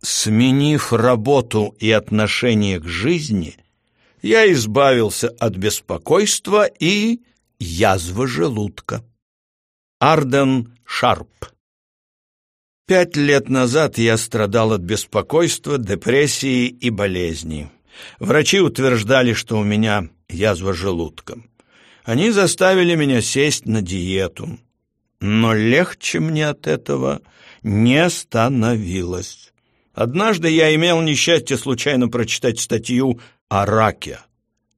Сменив работу и отношение к жизни, я избавился от беспокойства и язвы желудка. Арден Шарп Пять лет назад я страдал от беспокойства, депрессии и болезней. Врачи утверждали, что у меня язва желудка. Они заставили меня сесть на диету. Но легче мне от этого не становилось. Однажды я имел несчастье случайно прочитать статью о раке.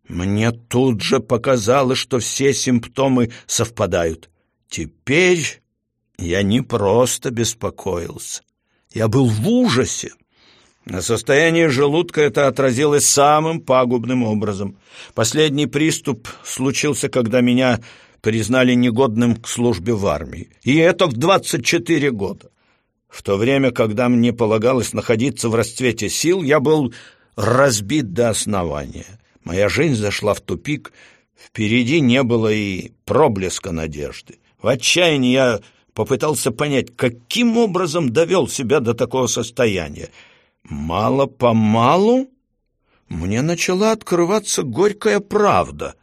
Мне тут же показалось, что все симптомы совпадают. Теперь я не просто беспокоился. Я был в ужасе. На состоянии желудка это отразилось самым пагубным образом. Последний приступ случился, когда меня признали негодным к службе в армии. И это в 24 года. В то время, когда мне полагалось находиться в расцвете сил, я был разбит до основания. Моя жизнь зашла в тупик, впереди не было и проблеска надежды. В отчаянии я попытался понять, каким образом довел себя до такого состояния. Мало-помалу мне начала открываться горькая правда.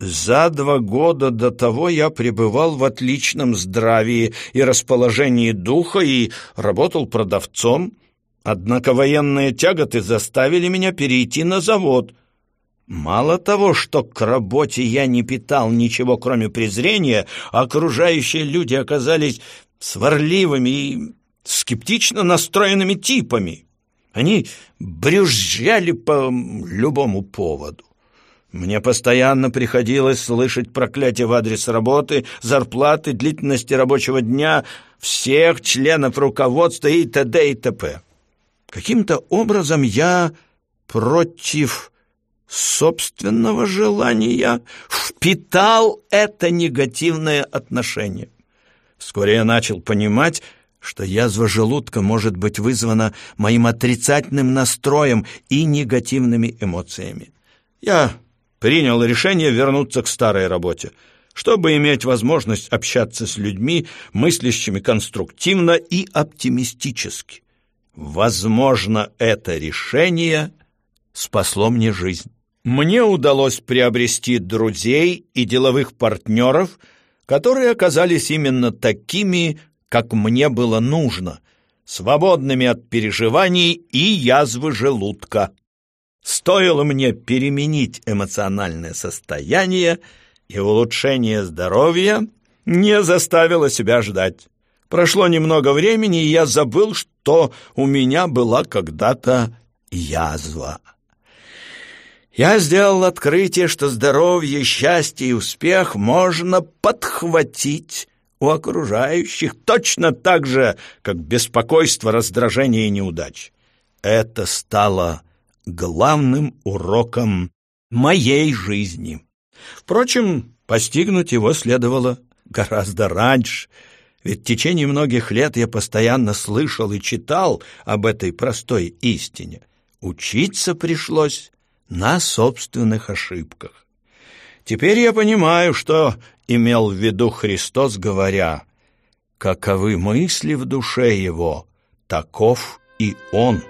За два года до того я пребывал в отличном здравии и расположении духа и работал продавцом, однако военные тяготы заставили меня перейти на завод — Мало того, что к работе я не питал ничего, кроме презрения, окружающие люди оказались сварливыми и скептично настроенными типами. Они брюзжали по любому поводу. Мне постоянно приходилось слышать проклятие в адрес работы, зарплаты, длительности рабочего дня, всех членов руководства и т.д. и т.п. Каким-то образом я против собственного желания впитал это негативное отношение. Вскоре я начал понимать, что язва желудка может быть вызвана моим отрицательным настроем и негативными эмоциями. Я принял решение вернуться к старой работе, чтобы иметь возможность общаться с людьми, мыслящими конструктивно и оптимистически. Возможно, это решение спасло мне жизнь. Мне удалось приобрести друзей и деловых партнеров, которые оказались именно такими, как мне было нужно, свободными от переживаний и язвы желудка. Стоило мне переменить эмоциональное состояние, и улучшение здоровья не заставило себя ждать. Прошло немного времени, и я забыл, что у меня была когда-то язва. Я сделал открытие, что здоровье, счастье и успех можно подхватить у окружающих точно так же, как беспокойство, раздражение и неудач. Это стало главным уроком моей жизни. Впрочем, постигнуть его следовало гораздо раньше, ведь в течение многих лет я постоянно слышал и читал об этой простой истине. Учиться пришлось на собственных ошибках. Теперь я понимаю, что имел в виду Христос, говоря, «Каковы мысли в душе его, таков и он».